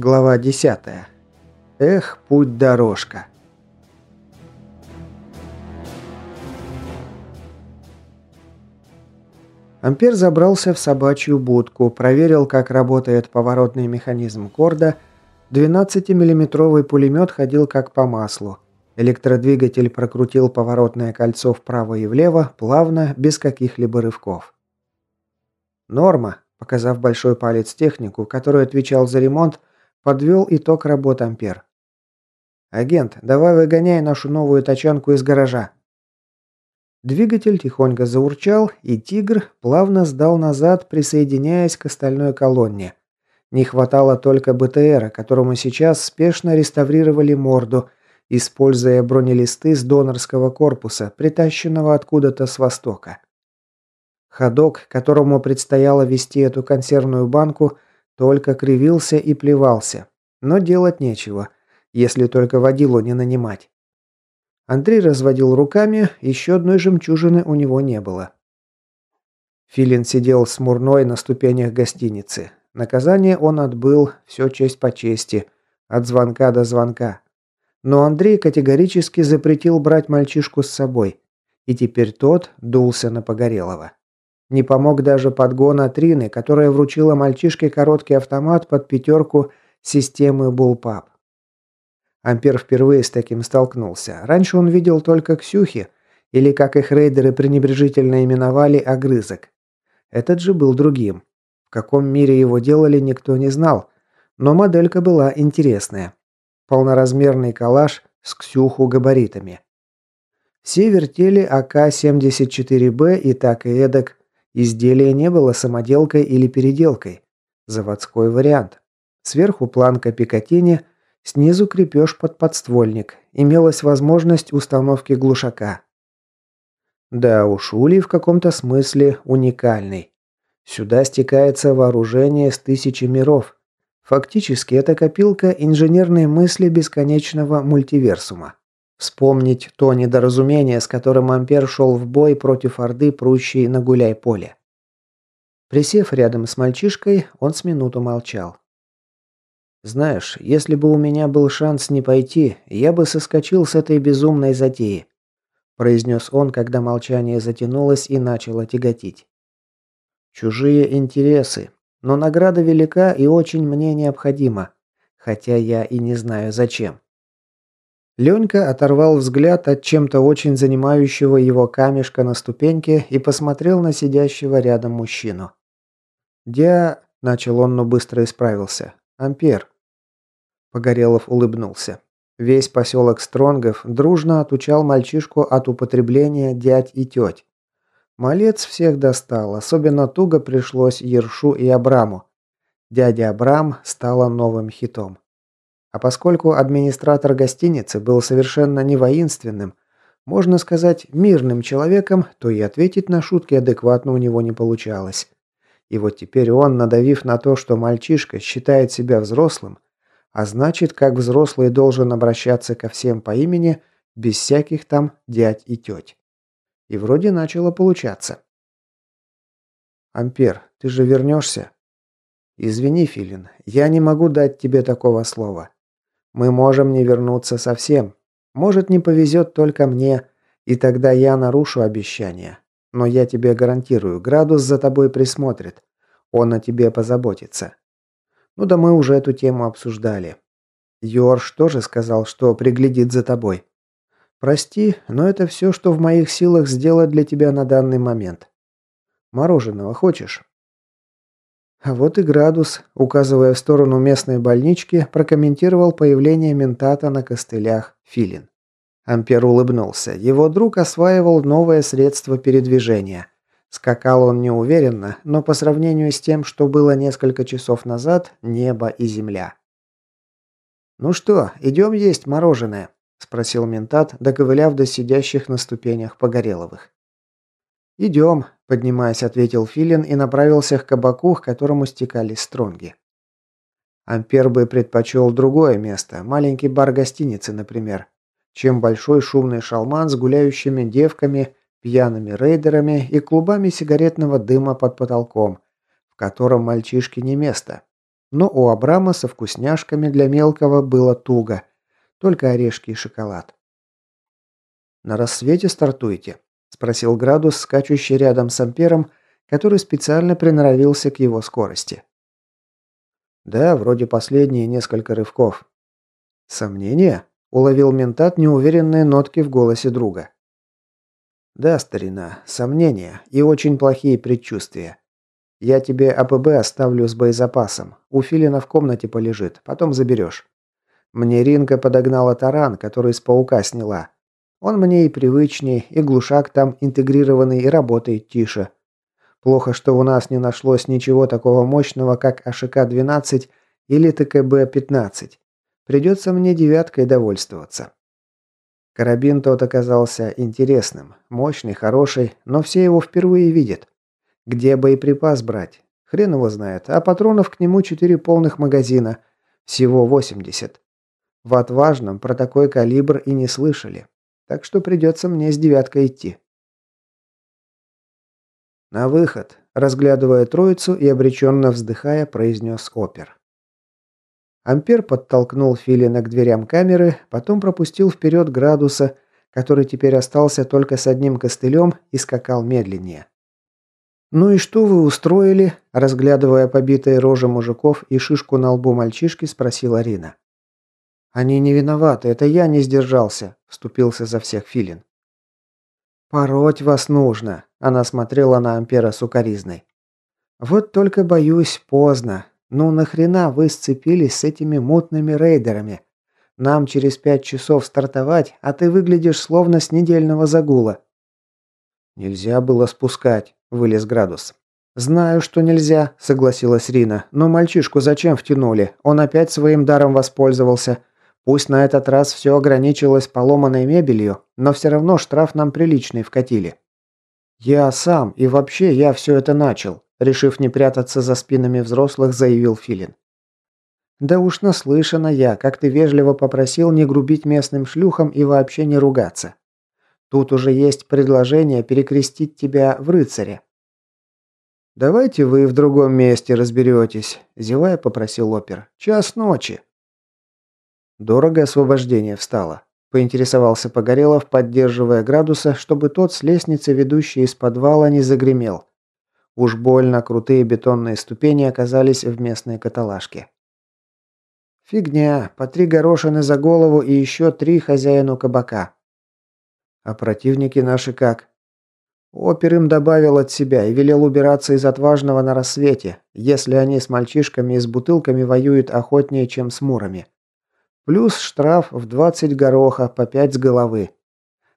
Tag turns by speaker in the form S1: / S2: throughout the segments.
S1: Глава 10. Эх, путь-дорожка. Ампер забрался в собачью будку, проверил, как работает поворотный механизм корда. 12-миллиметровый пулемет ходил как по маслу. Электродвигатель прокрутил поворотное кольцо вправо и влево, плавно, без каких-либо рывков. «Норма», показав большой палец технику, который отвечал за ремонт, Подвел итог работ Ампер. «Агент, давай выгоняй нашу новую тачанку из гаража». Двигатель тихонько заурчал, и «Тигр» плавно сдал назад, присоединяясь к остальной колонне. Не хватало только БТРа, которому сейчас спешно реставрировали морду, используя бронелисты с донорского корпуса, притащенного откуда-то с востока. Ходок, которому предстояло вести эту консервную банку, только кривился и плевался. Но делать нечего, если только водилу не нанимать. Андрей разводил руками, еще одной жемчужины у него не было. Филин сидел с Мурной на ступенях гостиницы. Наказание он отбыл, все честь по чести, от звонка до звонка. Но Андрей категорически запретил брать мальчишку с собой, и теперь тот дулся на Погорелова. Не помог даже подгон Трины, которая вручила мальчишке короткий автомат под пятерку системы Bullpup. Ампер впервые с таким столкнулся. Раньше он видел только Ксюхи, или, как их рейдеры пренебрежительно именовали, огрызок. Этот же был другим. В каком мире его делали, никто не знал, но моделька была интересная. Полноразмерный калаш с Ксюху габаритами. Все вертели АК-74Б и так и эдак, Изделие не было самоделкой или переделкой. Заводской вариант. Сверху планка Пикатини, снизу крепеж под подствольник. Имелась возможность установки глушака. Да уж, улей в каком-то смысле уникальный. Сюда стекается вооружение с тысячи миров. Фактически это копилка инженерной мысли бесконечного мультиверсума. Вспомнить то недоразумение, с которым Ампер шел в бой против Орды, прущей на гуляй-поле. Присев рядом с мальчишкой, он с минуту молчал. «Знаешь, если бы у меня был шанс не пойти, я бы соскочил с этой безумной затеи», произнес он, когда молчание затянулось и начало тяготить. «Чужие интересы, но награда велика и очень мне необходима, хотя я и не знаю зачем». Ленька оторвал взгляд от чем-то очень занимающего его камешка на ступеньке и посмотрел на сидящего рядом мужчину. «Дя...» – начал он, но быстро исправился. «Ампер». Погорелов улыбнулся. Весь поселок Стронгов дружно отучал мальчишку от употребления дядь и теть. Малец всех достал, особенно туго пришлось Ершу и Абраму. Дядя Абрам стала новым хитом. А поскольку администратор гостиницы был совершенно не воинственным, можно сказать, мирным человеком, то и ответить на шутки адекватно у него не получалось. И вот теперь он, надавив на то, что мальчишка считает себя взрослым, а значит, как взрослый должен обращаться ко всем по имени, без всяких там дядь и теть. И вроде начало получаться. «Ампер, ты же вернешься?» «Извини, Филин, я не могу дать тебе такого слова. Мы можем не вернуться совсем. Может, не повезет только мне, и тогда я нарушу обещание. Но я тебе гарантирую, Градус за тобой присмотрит. Он о тебе позаботится. Ну да мы уже эту тему обсуждали. Йорш тоже сказал, что приглядит за тобой. Прости, но это все, что в моих силах сделать для тебя на данный момент. Мороженого хочешь? А вот и градус, указывая в сторону местной больнички, прокомментировал появление ментата на костылях Филин. Ампер улыбнулся. Его друг осваивал новое средство передвижения. Скакал он неуверенно, но по сравнению с тем, что было несколько часов назад, небо и земля. «Ну что, идем есть мороженое?» – спросил ментат, доковыляв до сидящих на ступенях Погореловых. «Идем», Поднимаясь, ответил Филин и направился к кабаку, к которому стекались стронги. Ампер бы предпочел другое место, маленький бар гостиницы, например, чем большой шумный шалман с гуляющими девками, пьяными рейдерами и клубами сигаретного дыма под потолком, в котором мальчишке не место. Но у Абрама со вкусняшками для мелкого было туго. Только орешки и шоколад. «На рассвете стартуете?» – спросил Градус, скачущий рядом с Ампером, который специально приноровился к его скорости. «Да, вроде последние несколько рывков». «Сомнения?» – уловил ментат неуверенные нотки в голосе друга. «Да, старина, сомнения и очень плохие предчувствия. Я тебе АПБ оставлю с боезапасом. У Филина в комнате полежит, потом заберешь. Мне Ринка подогнала таран, который с паука сняла. Он мне и привычней, и глушак там интегрированный, и работает тише. Плохо, что у нас не нашлось ничего такого мощного, как АШК-12 или ТКБ-15. Придется мне девяткой довольствоваться. Карабин тот оказался интересным, мощный, хороший, но все его впервые видят. Где боеприпас брать? Хрен его знает, а патронов к нему четыре полных магазина. Всего 80. В отважном про такой калибр и не слышали. Так что придется мне с девяткой идти. «На выход», – разглядывая троицу и обреченно вздыхая, произнес опер. Ампер подтолкнул Филина к дверям камеры, потом пропустил вперед градуса, который теперь остался только с одним костылем и скакал медленнее. «Ну и что вы устроили?» – разглядывая побитые рожи мужиков и шишку на лбу мальчишки, спросила Рина. «Они не виноваты, это я не сдержался», – вступился за всех Филин. «Пороть вас нужно», – она смотрела на Ампера сукоризной. «Вот только боюсь, поздно. Ну нахрена вы сцепились с этими мутными рейдерами? Нам через пять часов стартовать, а ты выглядишь словно с недельного загула». «Нельзя было спускать», – вылез градус. «Знаю, что нельзя», – согласилась Рина. «Но мальчишку зачем втянули? Он опять своим даром воспользовался. Пусть на этот раз все ограничилось поломанной мебелью, но все равно штраф нам приличный вкатили. Я сам и вообще я все это начал, решив не прятаться за спинами взрослых, заявил Филин. Да уж наслышана я, как ты вежливо попросил не грубить местным шлюхам и вообще не ругаться. Тут уже есть предложение перекрестить тебя в рыцаре. «Давайте вы в другом месте разберетесь», – зевая попросил опер. «Час ночи». Дорого освобождение встало. Поинтересовался Погорелов, поддерживая градуса, чтобы тот с лестницы, ведущей из подвала, не загремел. Уж больно крутые бетонные ступени оказались в местной каталажке. «Фигня. По три горошины за голову и еще три хозяину кабака». «А противники наши как?» Опер им добавил от себя и велел убираться из отважного на рассвете, если они с мальчишками и с бутылками воюют охотнее, чем с мурами. Плюс штраф в 20 гороха по 5 с головы.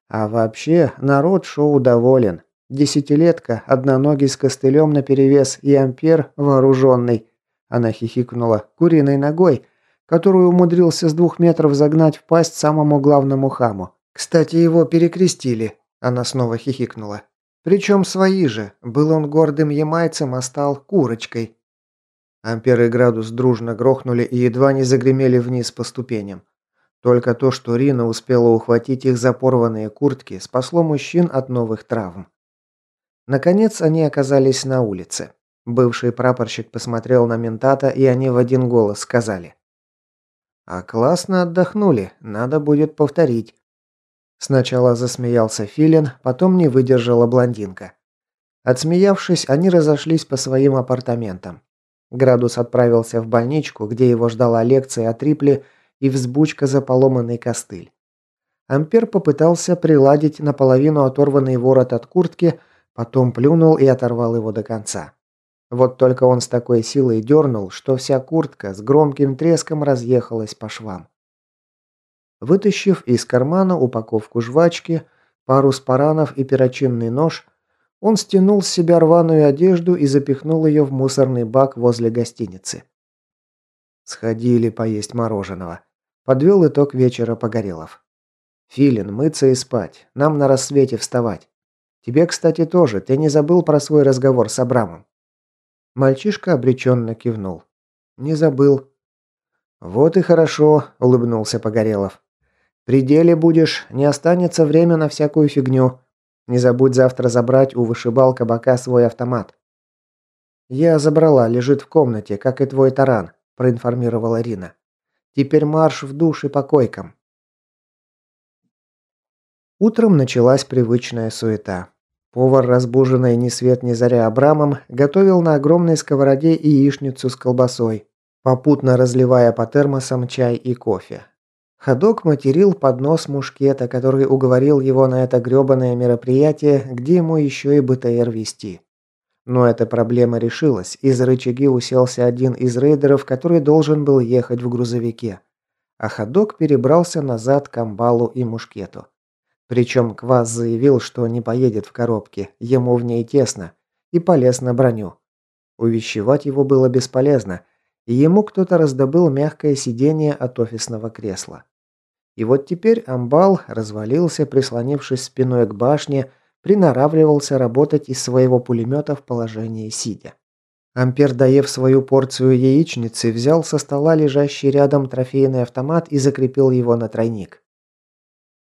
S1: А вообще, народ шоу доволен. Десятилетка, одноногий с костылем наперевес и ампер вооруженный. Она хихикнула куриной ногой, которую умудрился с двух метров загнать в пасть самому главному хаму. Кстати, его перекрестили. Она снова хихикнула. Причем свои же. Был он гордым ямайцем, а стал курочкой. Ампер и градус дружно грохнули и едва не загремели вниз по ступеням. Только то, что Рина успела ухватить их за порванные куртки, спасло мужчин от новых травм. Наконец они оказались на улице. Бывший прапорщик посмотрел на ментата, и они в один голос сказали. «А классно отдохнули, надо будет повторить». Сначала засмеялся Филин, потом не выдержала блондинка. Отсмеявшись, они разошлись по своим апартаментам. Градус отправился в больничку, где его ждала лекция о трипле и взбучка за поломанный костыль. Ампер попытался приладить наполовину оторванный ворот от куртки, потом плюнул и оторвал его до конца. Вот только он с такой силой дернул, что вся куртка с громким треском разъехалась по швам. Вытащив из кармана упаковку жвачки, пару спаранов и перочинный нож, он стянул с себя рваную одежду и запихнул ее в мусорный бак возле гостиницы. Сходили поесть мороженого. Подвел итог вечера Погорелов. «Филин, мыться и спать. Нам на рассвете вставать. Тебе, кстати, тоже. Ты не забыл про свой разговор с Абрамом?» Мальчишка обреченно кивнул. «Не забыл». «Вот и хорошо», – улыбнулся Погорелов. «При деле будешь, не останется время на всякую фигню. Не забудь завтра забрать у вышибал кабака свой автомат. Я забрала, лежит в комнате, как и твой таран. проинформировала Рина. «Теперь марш в душ и по койкам». Утром началась привычная суета. Повар, разбуженный ни свет ни заря Абрамом, готовил на огромной сковороде яичницу с колбасой, попутно разливая по термосам чай и кофе. Ходок материл под нос мушкета, который уговорил его на это грёбаное мероприятие, где ему еще и БТР вести. Но эта проблема решилась, и за рычаги уселся один из рейдеров, который должен был ехать в грузовике. А ходок перебрался назад к амбалу и мушкету. Причем Квас заявил, что не поедет в коробке, ему в ней тесно, и полез на броню. Увещевать его было бесполезно, и ему кто-то раздобыл мягкое сиденье от офисного кресла. И вот теперь амбал развалился, прислонившись спиной к башне, приноравливался работать из своего пулемета в положении сидя. Ампер, доев свою порцию яичницы, взял со стола лежащий рядом трофейный автомат и закрепил его на тройник.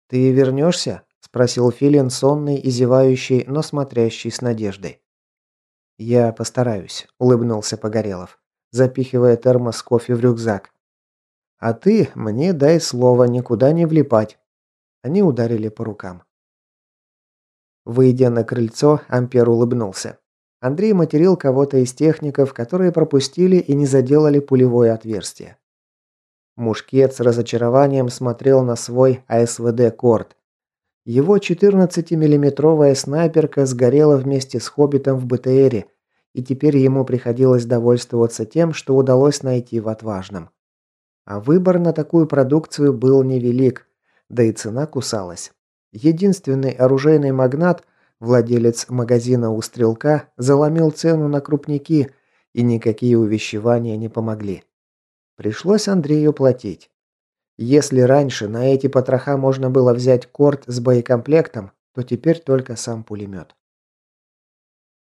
S1: «Ты вернешься?» – спросил Филин, сонный и зевающий, но смотрящий с надеждой. «Я постараюсь», – улыбнулся Погорелов, запихивая термос кофе в рюкзак. «А ты мне дай слово никуда не влипать». Они ударили по рукам. Выйдя на крыльцо, Ампер улыбнулся. Андрей материл кого-то из техников, которые пропустили и не заделали пулевое отверстие. Мушкет с разочарованием смотрел на свой АСВД «Корт». Его 14-миллиметровая снайперка сгорела вместе с «Хоббитом» в БТРе, и теперь ему приходилось довольствоваться тем, что удалось найти в отважном. А выбор на такую продукцию был невелик, да и цена кусалась. Единственный оружейный магнат, владелец магазина у Стрелка, заломил цену на крупники, и никакие увещевания не помогли. Пришлось Андрею платить. Если раньше на эти потроха можно было взять корт с боекомплектом, то теперь только сам пулемет.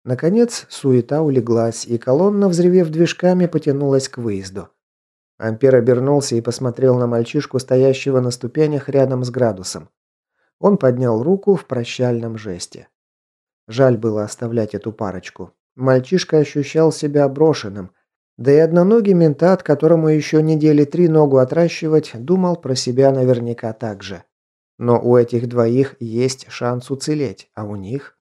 S1: Наконец, суета улеглась, и колонна, взревев движками, потянулась к выезду. Ампер обернулся и посмотрел на мальчишку, стоящего на ступенях рядом с градусом. Он поднял руку в прощальном жесте. Жаль было оставлять эту парочку. Мальчишка ощущал себя брошенным – да и одноногий ментат, которому еще недели три ногу отращивать, думал про себя наверняка так же. Но у этих двоих есть шанс уцелеть, а у них...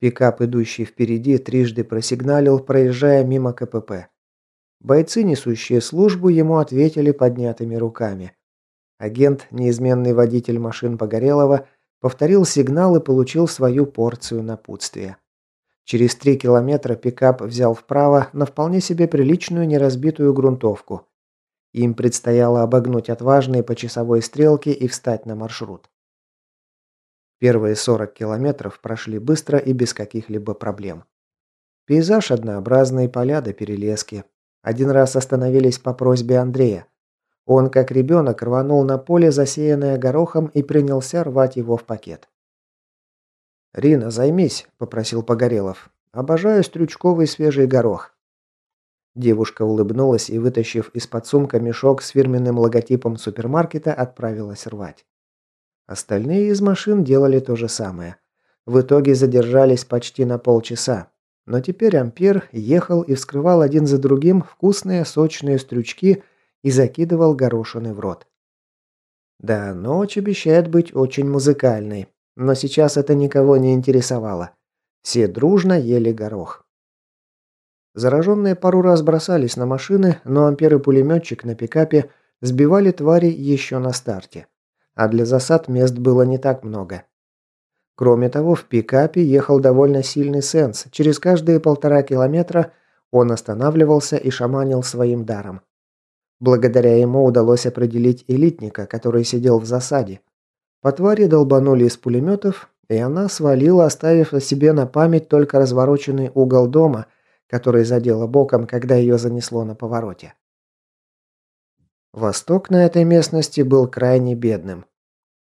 S1: Пикап, идущий впереди, трижды просигналил, проезжая мимо КПП. Бойцы, несущие службу, ему ответили поднятыми руками. Агент, неизменный водитель машин Погорелова, повторил сигнал и получил свою порцию напутствия. Через три километра пикап взял вправо на вполне себе приличную неразбитую грунтовку. Им предстояло обогнуть отважные по часовой стрелке и встать на маршрут. Первые 40 километров прошли быстро и без каких-либо проблем. Пейзаж однообразный, поля до перелески. Один раз остановились по просьбе Андрея. Он, как ребенок, рванул на поле, засеянное горохом, и принялся рвать его в пакет. «Рина, займись», – попросил Погорелов. «Обожаю стрючковый свежий горох». Девушка улыбнулась и, вытащив из-под сумка мешок с фирменным логотипом супермаркета, отправилась рвать. Остальные из машин делали то же самое. В итоге задержались почти на полчаса. Но теперь Ампер ехал и вскрывал один за другим вкусные сочные стрючки и закидывал горошины в рот. Да, ночь обещает быть очень музыкальной, но сейчас это никого не интересовало. Все дружно ели горох. Зараженные пару раз бросались на машины, но ампер и пулеметчик на пикапе сбивали твари еще на старте. А для засад мест было не так много. Кроме того, в пикапе ехал довольно сильный сенс. Через каждые полтора километра он останавливался и шаманил своим даром. Благодаря ему удалось определить элитника, который сидел в засаде, по твари долбанули из пулеметов, и она свалила, оставив о себе на память только развороченный угол дома, который задела боком, когда ее занесло на повороте. Восток на этой местности был крайне бедным.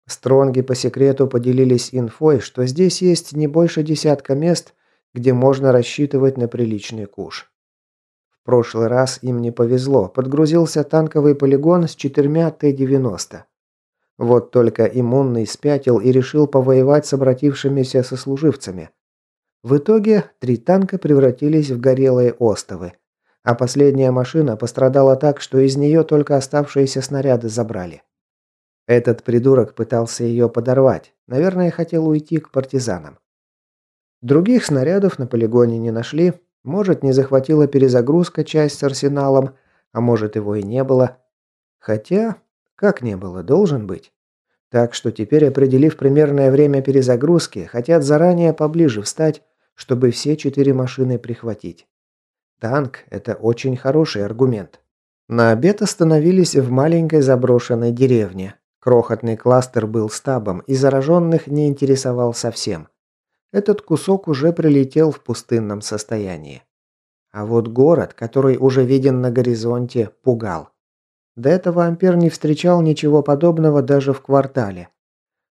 S1: Стронги по секрету поделились инфой, что здесь есть не больше десятка мест, где можно рассчитывать на приличный куш. В прошлый раз им не повезло, подгрузился танковый полигон с четырьмя Т-90. Вот только иммунный спятил и решил повоевать с обратившимися сослуживцами. В итоге три танка превратились в горелые остовы, А последняя машина пострадала так, что из нее только оставшиеся снаряды забрали. Этот придурок пытался ее подорвать. Наверное, хотел уйти к партизанам. Других снарядов на полигоне не нашли. Может, не захватила перезагрузка часть с арсеналом, а может, его и не было. Хотя, как не было, должен быть. Так что теперь, определив примерное время перезагрузки, хотят заранее поближе встать, чтобы все четыре машины прихватить. Танк – это очень хороший аргумент. На обед остановились в маленькой заброшенной деревне. Крохотный кластер был стабом и зараженных не интересовал совсем. Этот кусок уже прилетел в пустынном состоянии. А вот город, который уже виден на горизонте, пугал. До этого Ампер не встречал ничего подобного даже в квартале.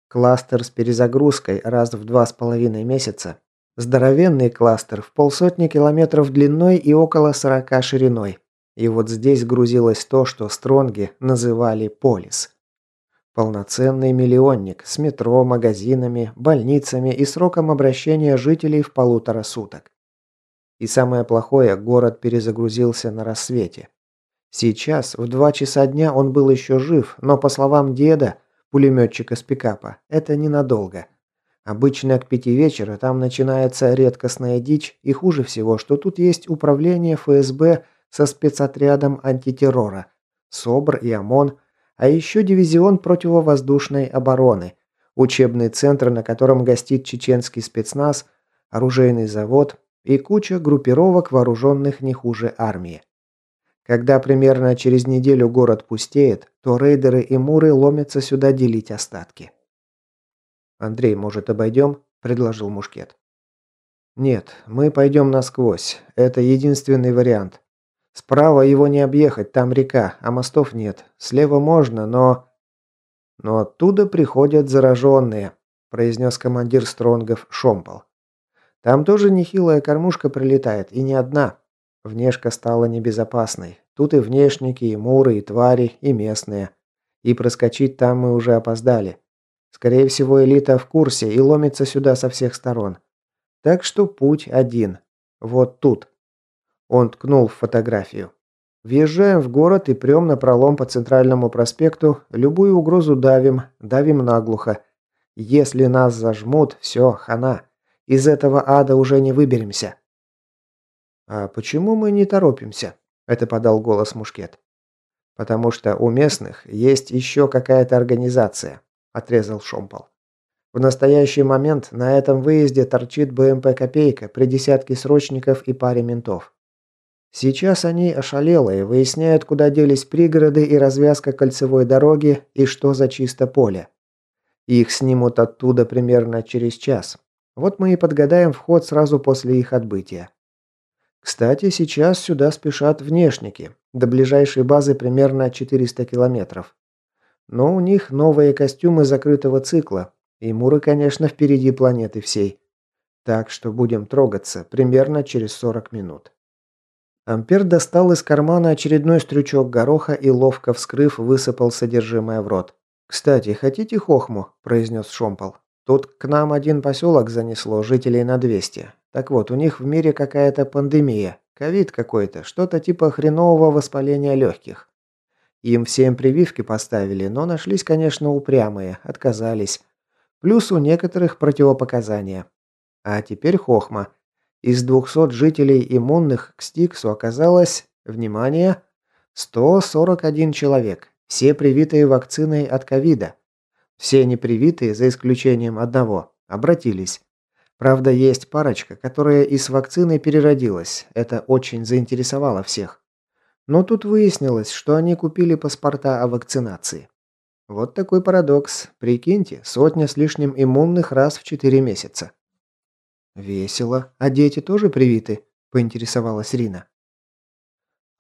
S1: Кластер с перезагрузкой раз в два с половиной месяца. Здоровенный кластер в полсотни километров длиной и около сорока шириной. И вот здесь грузилось то, что Стронги называли полис. Полноценный миллионник с метро, магазинами, больницами и сроком обращения жителей в полутора суток. И самое плохое, город перезагрузился на рассвете. Сейчас, в два часа дня, он был еще жив, но, по словам деда, пулеметчика с пикапа, это ненадолго. Обычно к пяти вечера там начинается редкостная дичь, и хуже всего, что тут есть управление ФСБ со спецотрядом антитеррора, СОБР и ОМОН – а еще дивизион противовоздушной обороны, учебный центр, на котором гостит чеченский спецназ, оружейный завод и куча группировок, вооруженных не хуже армии. Когда примерно через неделю город пустеет, то рейдеры и муры ломятся сюда делить остатки. «Андрей, может, обойдем?» – предложил Мушкет. «Нет, мы пойдем насквозь. Это единственный вариант. Справа его не объехать, там река, а мостов нет. Слева можно, но... Но оттуда приходят зараженные, произнес командир Стронгов Шомпол. Там тоже нехилая кормушка прилетает, и не одна. Внешка стала небезопасной. Тут и внешники, и муры, и твари, и местные. И проскочить там мы уже опоздали. Скорее всего, элита в курсе и ломится сюда со всех сторон. Так что путь один. Вот тут. Он ткнул в фотографию. Въезжаем в город и прем на пролом по центральному проспекту, любую угрозу давим, давим наглухо. Если нас зажмут, все, хана. Из этого ада уже не выберемся. А почему мы не торопимся? Это подал голос Мушкет. Потому что у местных есть еще какая-то организация, отрезал Шомпол. В настоящий момент на этом выезде торчит БМП «Копейка» при десятке срочников и паре ментов. Сейчас они ошалелые, выясняют, куда делись пригороды и развязка кольцевой дороги и что за чисто поле. Их снимут оттуда примерно через час. Вот мы и подгадаем вход сразу после их отбытия. Кстати, сейчас сюда спешат внешники. До ближайшей базы примерно 400 километров. Но у них новые костюмы закрытого цикла. И Муры, конечно, впереди планеты всей. Так что будем трогаться примерно через 40 минут. Ампер достал из кармана очередной стрючок гороха и, ловко вскрыв, высыпал содержимое в рот. «Кстати, хотите хохму?» – произнес Шомпол. «Тут к нам один поселок занесло, жителей на 200. Так вот, у них в мире какая-то пандемия, ковид какой-то, что-то типа хренового воспаления легких. Им всем прививки поставили, но нашлись, конечно, упрямые, отказались. Плюс у некоторых противопоказания. А теперь хохма – из 200 жителей иммунных к Стиксу оказалось, внимание, 141 человек, все привитые вакциной от ковида. Все непривитые, за исключением одного, обратились. Правда, есть парочка, которая и с вакциной переродилась. Это очень заинтересовало всех. Но тут выяснилось, что они купили паспорта о вакцинации. Вот такой парадокс. Прикиньте, сотня с лишним иммунных раз в 4 месяца. «Весело. А дети тоже привиты?» – поинтересовалась Рина.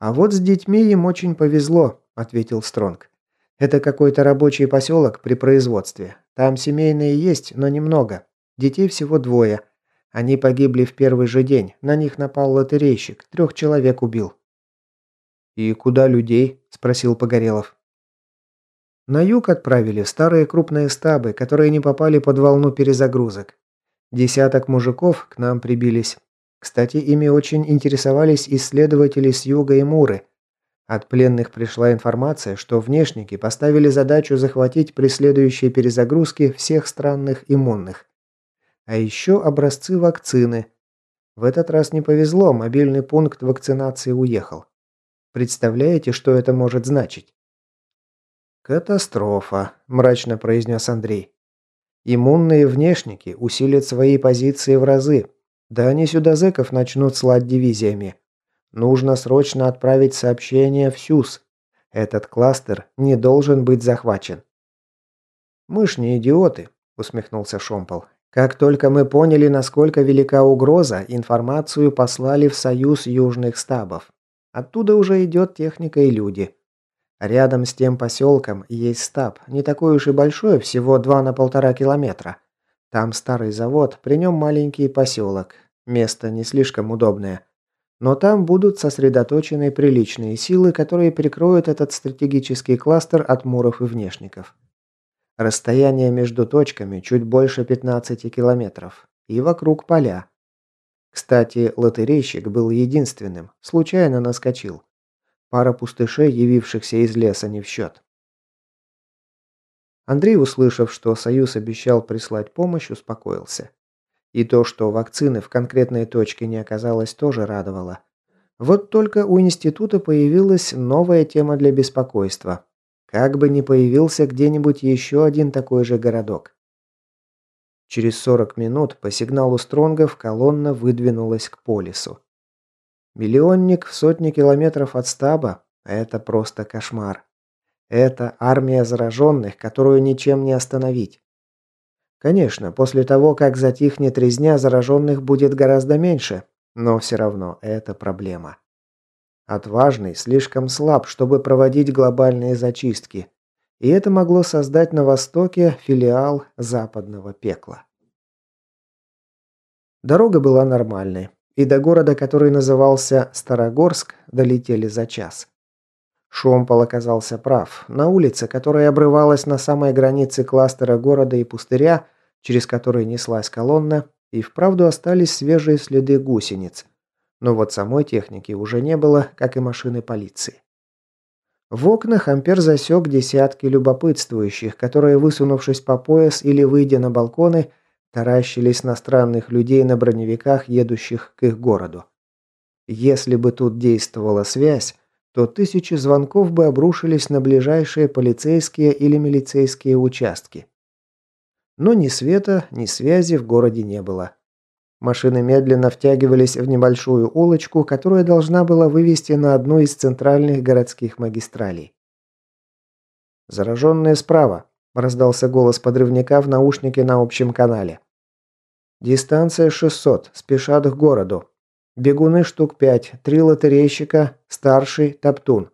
S1: «А вот с детьми им очень повезло», – ответил Стронг. «Это какой-то рабочий поселок при производстве. Там семейные есть, но немного. Детей всего двое. Они погибли в первый же день. На них напал лотерейщик. Трех человек убил». «И куда людей?» – спросил Погорелов. На юг отправили старые крупные стабы, которые не попали под волну перезагрузок. Десяток мужиков к нам прибились. Кстати, ими очень интересовались исследователи с юга и Муры. От пленных пришла информация, что внешники поставили задачу захватить при следующей перезагрузке всех странных иммунных. А еще образцы вакцины. В этот раз не повезло, мобильный пункт вакцинации уехал. Представляете, что это может значить? «Катастрофа», – мрачно произнес Андрей. «Иммунные внешники усилят свои позиции в разы. Да они сюда зэков начнут слать дивизиями. Нужно срочно отправить сообщение в СЮС. Этот кластер не должен быть захвачен». «Мы ж не идиоты», – усмехнулся Шомпол. «Как только мы поняли, насколько велика угроза, информацию послали в Союз Южных Стабов. Оттуда уже идет техника и люди. Рядом с тем поселком есть стаб, не такой уж и большой, всего два на полтора километра. Там старый завод, при нем маленький поселок. Место не слишком удобное. Но там будут сосредоточены приличные силы, которые перекроют этот стратегический кластер от муров и внешников. Расстояние между точками чуть больше 15 километров. И вокруг поля. Кстати, лотерейщик был единственным, случайно наскочил. Пара пустышей, явившихся из леса, не в счет. Андрей, услышав, что Союз обещал прислать помощь, успокоился. И то, что вакцины в конкретной точке не оказалось, тоже радовало. Вот только у института появилась новая тема для беспокойства. Как бы ни появился где-нибудь еще один такой же городок. Через 40 минут по сигналу Стронгов колонна выдвинулась к полису. Миллионник в сотни километров от стаба – это просто кошмар. Это армия зараженных, которую ничем не остановить. Конечно, после того, как затихнет резня, зараженных будет гораздо меньше, но все равно это проблема. Отважный слишком слаб, чтобы проводить глобальные зачистки, и это могло создать на Востоке филиал западного пекла. Дорога была нормальной, и до города, который назывался Старогорск, долетели за час. Шомпол оказался прав. На улице, которая обрывалась на самой границе кластера города и пустыря, через который неслась колонна, и вправду остались свежие следы гусениц. Но вот самой техники уже не было, как и машины полиции. В окнах Ампер засек десятки любопытствующих, которые, высунувшись по пояс или выйдя на балконы, таращились на странных людей на броневиках, едущих к их городу. Если бы тут действовала связь, то тысячи звонков бы обрушились на ближайшие полицейские или милицейские участки. Но ни света, ни связи в городе не было. Машины медленно втягивались в небольшую улочку, которая должна была вывести на одну из центральных городских магистралей. «Зараженные справа», – раздался голос подрывника в наушнике на общем канале. Дистанция 600, спешат к городу. Бегуны штук 5, три лотерейщика, старший, топтун.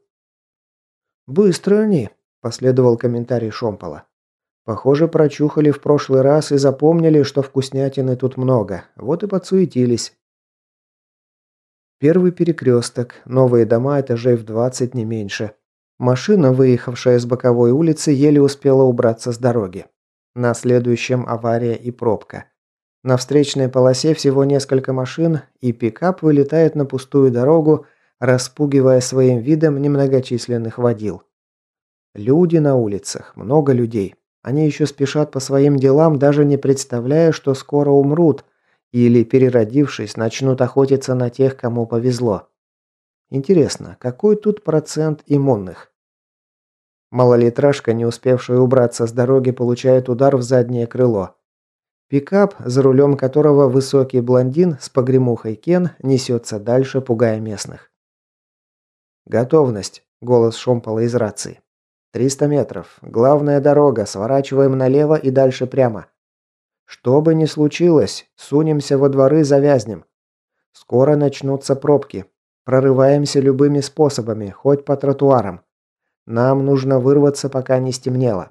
S1: «Быстро они», – последовал комментарий Шомпола. «Похоже, прочухали в прошлый раз и запомнили, что вкуснятины тут много. Вот и подсуетились». Первый перекресток, новые дома этажей в 20 не меньше. Машина, выехавшая с боковой улицы, еле успела убраться с дороги. На следующем авария и пробка. На встречной полосе всего несколько машин, и пикап вылетает на пустую дорогу, распугивая своим видом немногочисленных водил. Люди на улицах, много людей. Они еще спешат по своим делам, даже не представляя, что скоро умрут, или, переродившись, начнут охотиться на тех, кому повезло. Интересно, какой тут процент иммунных? Малолитражка, не успевшая убраться с дороги, получает удар в заднее крыло. Пикап, за рулем которого высокий блондин с погремухой Кен несется дальше, пугая местных. «Готовность», – голос Шомпола из рации. «Триста метров. Главная дорога. Сворачиваем налево и дальше прямо. Что бы ни случилось, сунемся во дворы, завязнем. Скоро начнутся пробки. Прорываемся любыми способами, хоть по тротуарам. Нам нужно вырваться, пока не стемнело.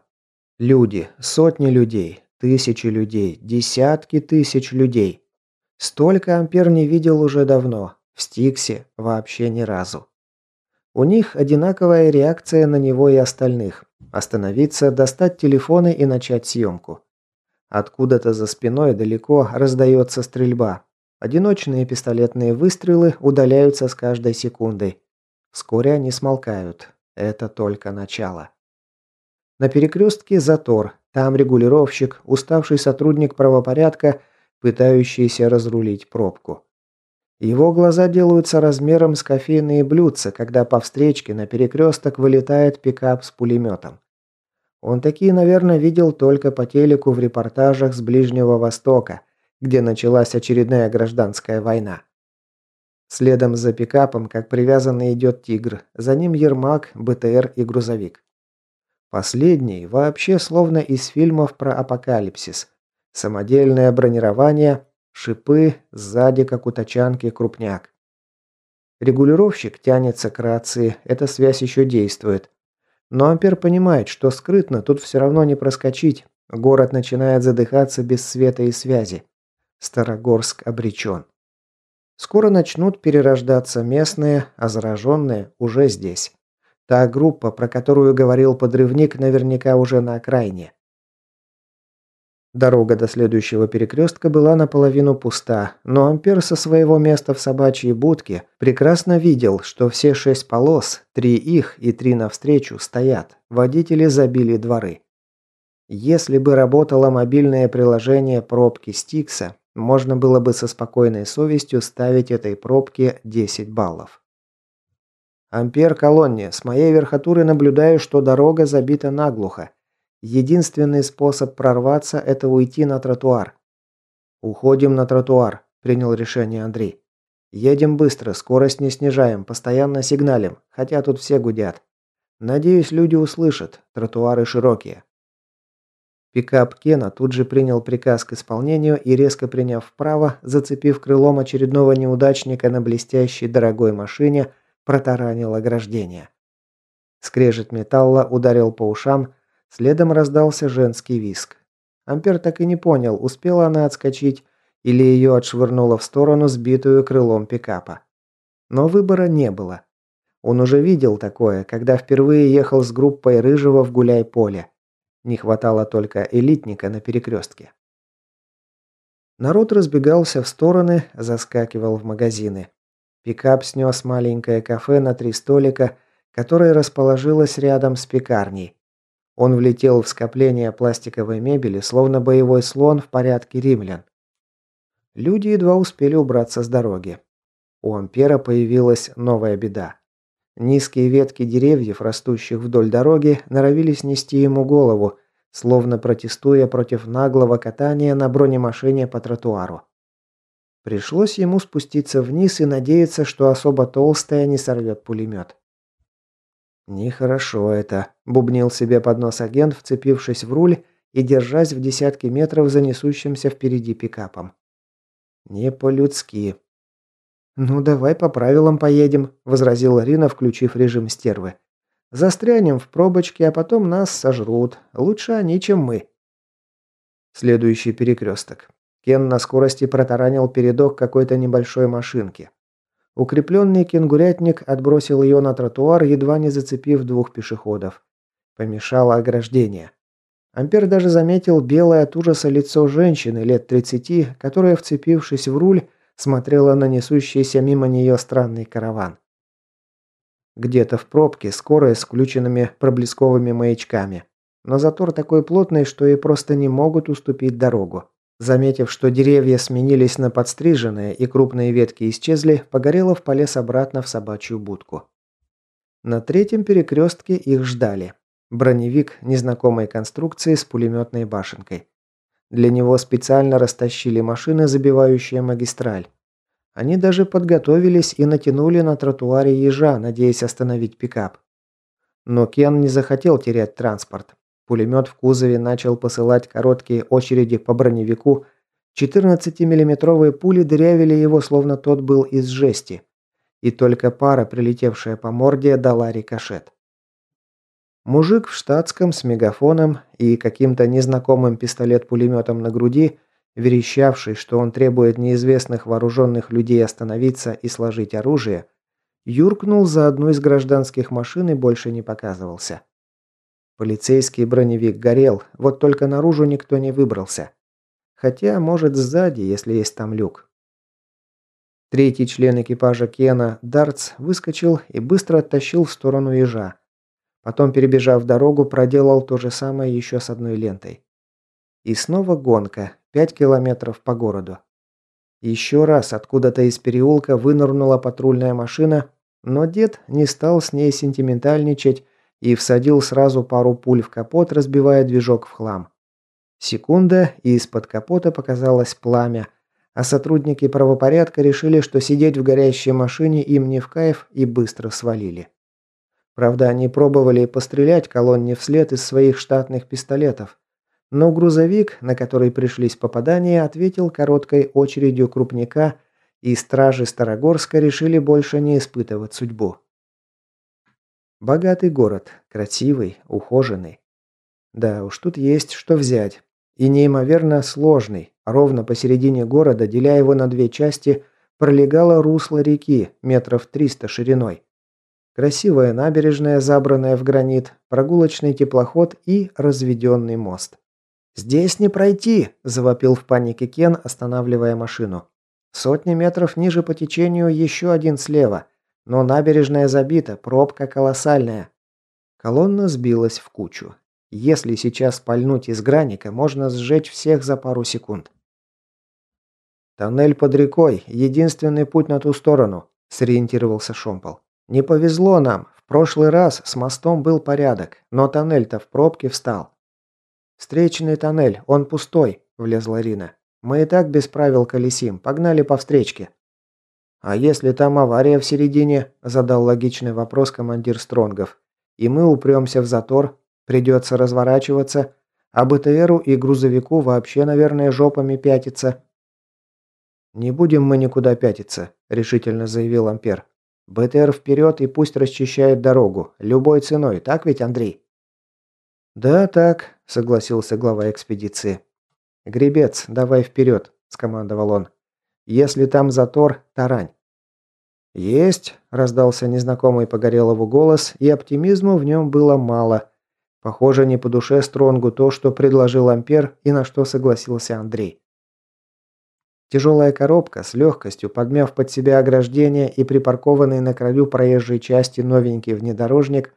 S1: Люди, сотни людей, Тысячи людей, десятки тысяч людей. Столько Ампер не видел уже давно, в Стиксе вообще ни разу. У них одинаковая реакция на него и остальных. Остановиться, достать телефоны и начать съемку. Откуда-то за спиной далеко раздается стрельба. Одиночные пистолетные выстрелы удаляются с каждой секундой. Вскоре они смолкают. Это только начало. На перекрестке затор. Там регулировщик, уставший сотрудник правопорядка, пытающийся разрулить пробку. Его глаза делаются размером с кофейные блюдца, когда по встречке на перекресток вылетает пикап с пулеметом. Он такие, наверное, видел только по телеку в репортажах с Ближнего Востока, где началась очередная гражданская война. Следом за пикапом, как привязанный, идет «Тигр», за ним Ермак, БТР и грузовик. Последний вообще словно из фильмов про апокалипсис. Самодельное бронирование, шипы, сзади, как у тачанки, крупняк. Регулировщик тянется к рации, эта связь еще действует. Но Ампер понимает, что скрытно тут все равно не проскочить. Город начинает задыхаться без света и связи. Старогорск обречен. Скоро начнут перерождаться местные, а зараженные уже здесь. Та группа, про которую говорил подрывник, наверняка уже на окраине. Дорога до следующего перекрестка была наполовину пуста, но Ампер со своего места в собачьей будке прекрасно видел, что все шесть полос, три их и три навстречу, стоят. Водители забили дворы. Если бы работало мобильное приложение пробки Стикса, можно было бы со спокойной совестью ставить этой пробке 10 баллов. Ампер колонне, с моей верхотуры наблюдаю, что дорога забита наглухо. Единственный способ прорваться – это уйти на тротуар. «Уходим на тротуар», – принял решение Андрей. «Едем быстро, скорость не снижаем, постоянно сигналим, хотя тут все гудят. Надеюсь, люди услышат, тротуары широкие». Пикап Кена тут же принял приказ к исполнению и, резко приняв вправо, зацепив крылом очередного неудачника на блестящей дорогой машине, протаранил ограждение. Скрежет металла ударил по ушам, следом раздался женский виск. Ампер так и не понял, успела она отскочить или ее отшвырнуло в сторону сбитую крылом пикапа. Но выбора не было. Он уже видел такое, когда впервые ехал с группой Рыжего в гуляй-поле. Не хватало только элитника на перекрестке. Народ разбегался в стороны, заскакивал в магазины. Пикап снес маленькое кафе на три столика, которое расположилось рядом с пекарней. Он влетел в скопление пластиковой мебели, словно боевой слон в порядке римлян. Люди едва успели убраться с дороги. У Ампера появилась новая беда. Низкие ветки деревьев, растущих вдоль дороги, норовили снести ему голову, словно протестуя против наглого катания на бронемашине по тротуару. Пришлось ему спуститься вниз и надеяться, что особо толстая не сорвет пулемет. «Нехорошо это», – бубнил себе под нос агент, вцепившись в руль и держась в десятки метров за несущимся впереди пикапом. «Не по-людски», «Ну, давай по правилам поедем», – возразил Рина, включив режим стервы. «Застрянем в пробочке, а потом нас сожрут. Лучше они, чем мы». Следующий перекресток. Кен на скорости протаранил передок какой-то небольшой машинки. Укрепленный кенгурятник отбросил ее на тротуар, едва не зацепив двух пешеходов. Помешало ограждение. Ампер даже заметил белое от ужаса лицо женщины лет 30, которая, вцепившись в руль, смотрела на несущийся мимо нее странный караван. Где-то в пробке скорая с включенными проблесковыми маячками. Но затор такой плотный, что ей просто не могут уступить дорогу. Заметив, что деревья сменились на подстриженные и крупные ветки исчезли, Погорелов полез обратно в собачью будку. На третьем перекрестке их ждали. Броневик незнакомой конструкции с пулеметной башенкой. Для него специально растащили машины, забивающие магистраль. Они даже подготовились и натянули на тротуаре ежа, надеясь остановить пикап. Но Кен не захотел терять транспорт. Пулемет в кузове начал посылать короткие очереди по броневику. 14-миллиметровые пули дырявили его, словно тот был из жести. И только пара, прилетевшая по морде, дала рикошет. Мужик в штатском с мегафоном и каким-то незнакомым пистолет-пулеметом на груди, верещавший, что он требует неизвестных вооруженных людей остановиться и сложить оружие, юркнул за одну из гражданских машин и больше не показывался. Полицейский броневик горел, вот только наружу никто не выбрался. Хотя, может, сзади, если есть там люк. Третий член экипажа Кена, Дартс, выскочил и быстро оттащил в сторону ежа. Потом, перебежав дорогу, проделал то же самое еще с одной лентой. И снова гонка, 5 километров по городу. Еще раз откуда-то из переулка вынырнула патрульная машина, но дед не стал с ней сентиментальничать и всадил сразу пару пуль в капот, разбивая движок в хлам. Секунда, и из-под капота показалось пламя, а сотрудники правопорядка решили, что сидеть в горящей машине им не в кайф и быстро свалили. Правда, они пробовали пострелять колонне вслед из своих штатных пистолетов, но грузовик, на который пришлись попадания, ответил короткой очередью крупника, и стражи Старогорска решили больше не испытывать судьбу. Богатый город, красивый, ухоженный. Да уж тут есть что взять. И неимоверно сложный. Ровно посередине города, деля его на две части, пролегало русло реки, метров 300 шириной. Красивая набережная, забранная в гранит, прогулочный теплоход и разведенный мост. «Здесь не пройти!» – завопил в панике Кен, останавливая машину. «Сотни метров ниже по течению еще один слева, но набережная забита, пробка колоссальная». Колонна сбилась в кучу. Если сейчас пальнуть из граника, можно сжечь всех за пару секунд. «Тоннель под рекой, единственный путь на ту сторону», – сориентировался Шомпол. «Не повезло нам. В прошлый раз с мостом был порядок, но тоннель-то в пробке встал. «Встречный тоннель, он пустой», – влезла Рина. «Мы и так без правил колесим, погнали по встречке». «А если там авария в середине?» – задал логичный вопрос командир Стронгов. «И мы упремся в затор, придется разворачиваться, а БТРу и грузовику вообще, наверное, жопами пятиться». «Не будем мы никуда пятиться», – решительно заявил Ампер. «БТР вперед и пусть расчищает дорогу. Любой ценой, так ведь, Андрей?» «Да, так», – согласился глава экспедиции. «Гребец, давай вперед», – скомандовал он. «Если там затор, тарань». «Есть», – раздался незнакомый Погорелову голос, и оптимизма в нем было мало. Похоже, не по душе Стронгу то, что предложил Ампер и на что согласился Андрей. Тяжелая коробка, с легкостью подмяв под себя ограждение и припаркованный на краю проезжей части новенький внедорожник,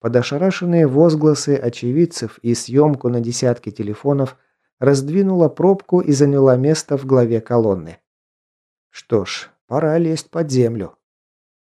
S1: под ошарашенные возгласы очевидцев и съемку на десятки телефонов раздвинула пробку и заняла место в главе колонны. Что ж, пора лезть под землю.